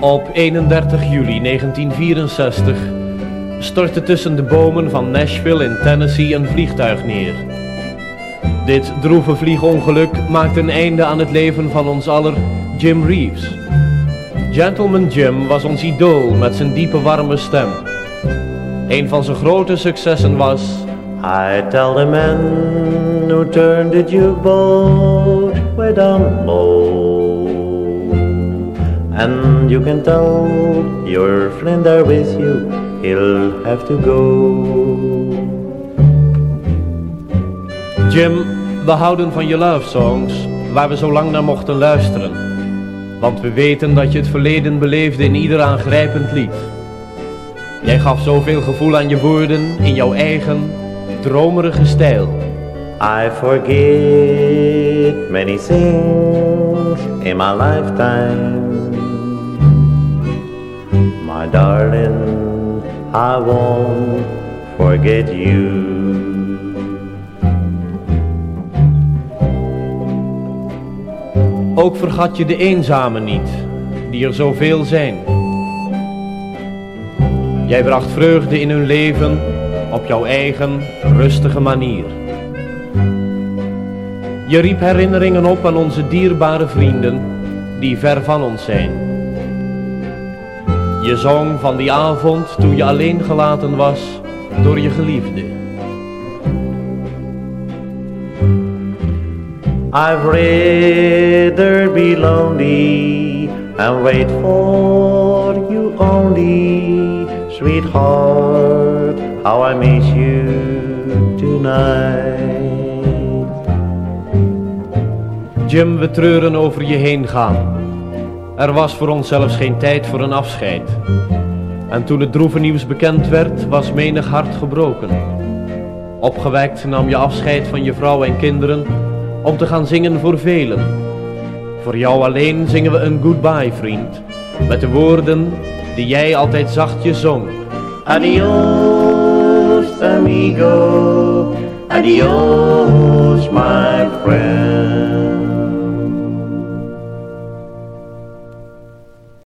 Op 31 juli 1964 stortte tussen de bomen van Nashville in Tennessee een vliegtuig neer. Dit droeve vliegongeluk maakte een einde aan het leven van ons aller Jim Reeves. Gentleman Jim was ons idool met zijn diepe warme stem. Een van zijn grote successen was I tell the man who turned the jukebox way down low. And you can tell your friend there with you, he'll have to go. Jim, we houden van je love songs, waar we zo lang naar mochten luisteren. Want we weten dat je het verleden beleefde in ieder aangrijpend lied. Jij gaf zoveel gevoel aan je woorden in jouw eigen, dromerige stijl. I forget many things in my lifetime. My darling, I won't forget you. Ook vergat je de eenzamen niet, die er zoveel zijn. Jij bracht vreugde in hun leven op jouw eigen rustige manier. Je riep herinneringen op aan onze dierbare vrienden die ver van ons zijn. Je zong van die avond toen je alleen gelaten was door je geliefde. I've rather be lonely and wait for you only, sweetheart. How I miss you tonight. Jim, we treuren over je heen gaan. Er was voor ons zelfs geen tijd voor een afscheid. En toen het droeve nieuws bekend werd, was menig hart gebroken. Opgewekt nam je afscheid van je vrouw en kinderen om te gaan zingen voor velen. Voor jou alleen zingen we een goodbye, vriend, met de woorden die jij altijd zachtjes zong. Adios, amigo. Adios, my friend.